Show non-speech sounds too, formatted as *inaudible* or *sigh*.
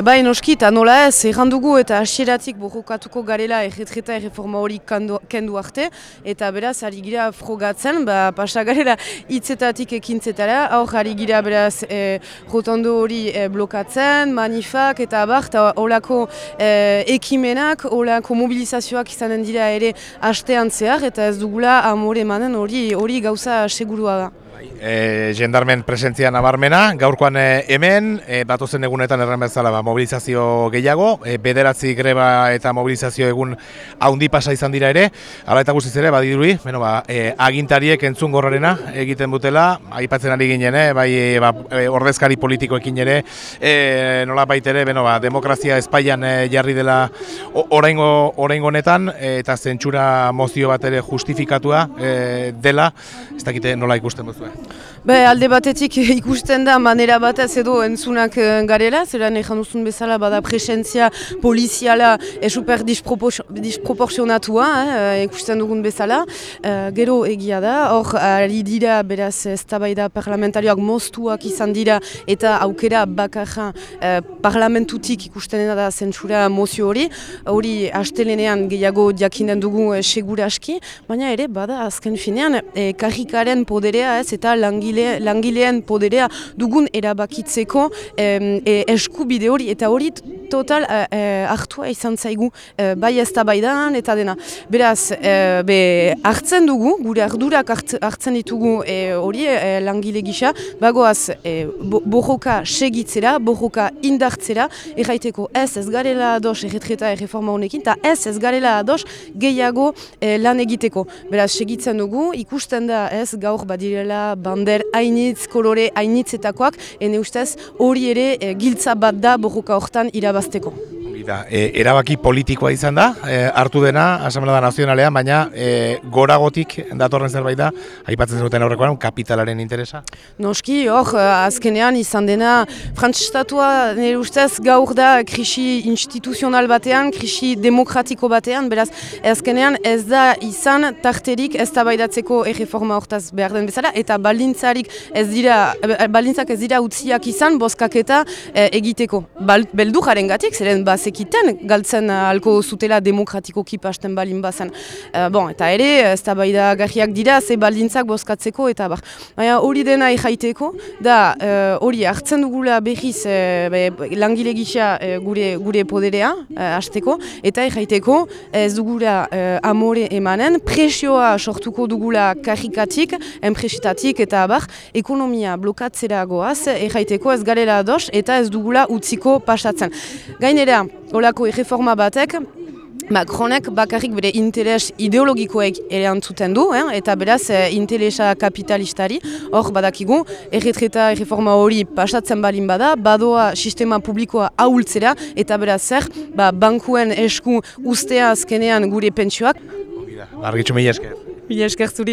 Bai, noski, eta nola ez, errandugu eta hasieratik borrokatuko garela erretreta erreforma hori kendu arte, eta beraz, ari gira frogatzen, ba, pasa garela hitzetatik ekintzetara, hor ari gira beraz e, rotondo hori e, blokatzen, manifak eta abar, eta holako e, ekimenak, holako mobilizazioak izanen dira ere hastean zehar, eta ez dugula amore manen hori gauza segurua da. E, jendarmen presentzia nabarmena, gaurkoan e, hemen, e, batozen egunetan erren bezala ba, mobilizazio gehiago, e, bederatzi greba eta mobilizazio egun haundi pasa izan dira ere, ala eta guztiz ere, badirui, bueno, ba, e, agintariek entzun gorrarena egiten dutela, aipatzen ari ginen, e, bai e, ba, ordezkari politikoekin ere, e, nola baitere, beno, ba, demokrazia espaian e, jarri dela oraingo oraingo honetan e, eta zentsura mozio bat ere justifikatua e, dela, ez dakite nola ikusten duzu. Be, alde batetik *laughs* ikusten da manera batez edo entzunak eh, garela, zelan egin duzun bezala bada presentzia poliziala e super disproporzionatua, eh, ikusten dugun bezala. Uh, gero egia da, hor ari dira beraz eztabaida parlamentarioak moztuak izan dira eta aukera bakarra uh, parlamentutik ikusten da zentsura mozio hori. Hori astelenean gehiago jakinen dugu seguraski, baina ere bada azken finean eh, karrikaren poderea ez eta langile, langileen poderea dugun erabakitzeko e, eskubide hori. Eta hori total e, e, hartua izan zaigu e, bai ez baidan eta dena. Beraz, e, be, hartzen dugu, gure ardurak hartzen ditugu hori e, langile gisa, bagoaz e, borroka segitzera, borroka indartzera, erraiteko ez ez garela ados erretreta erreforma honekin, eta ez ez garela ados gehiago lan egiteko. Beraz, segitzen dugu, ikusten da ez gaur badirela bander hainitz, kolore hainitzetakoak, ene ustez hori ere giltza bat da borroka hortan irabazteko. Da, e, erabaki politikoa izan da, e, hartu dena, Asamblea Nazionalean, baina e, goragotik datorren zerbait da, aipatzen zuten aurrekoan, kapitalaren interesa? Noski, hor, azkenean izan dena, frantzestatua nire ustez gaur da krisi instituzional batean, krisi demokratiko batean, beraz, azkenean ez da izan tarterik ez da baidatzeko erreforma hortaz behar den bezala, eta balintzarik ez dira, balintzak ez dira utziak izan, boskaketa e, egiteko. Bal, beldu jaren gatik, zeren bazik zekiten galtzen uh, alko zutela demokratikoki pasten balin bazen. Uh, bon, eta ere, ez da bai da garriak dira, ze baldintzak bozkatzeko eta bar. Baina hori dena jaiteko, da hori hartzen dugula behiz uh, be, langile gisa gure, gure poderea hasteko, eta jaiteko ez dugula uh, amore emanen, presioa sortuko dugula karikatik, enpresitatik eta bar, ekonomia blokatzera goaz, erraiteko ez garela ados eta ez dugula utziko pasatzen. Gainera, Olako erreforma batek, Macronek bakarrik bere interes ideologikoek ere antzuten du, eh? eta beraz eh, interesa kapitalistari, hor badakigu, erretreta erreforma hori pasatzen balin bada, badoa sistema publikoa ahultzera, eta beraz zer, ba, bankuen esku ustea azkenean gure pentsioak. Argitxu mila esker. Mila esker zuri.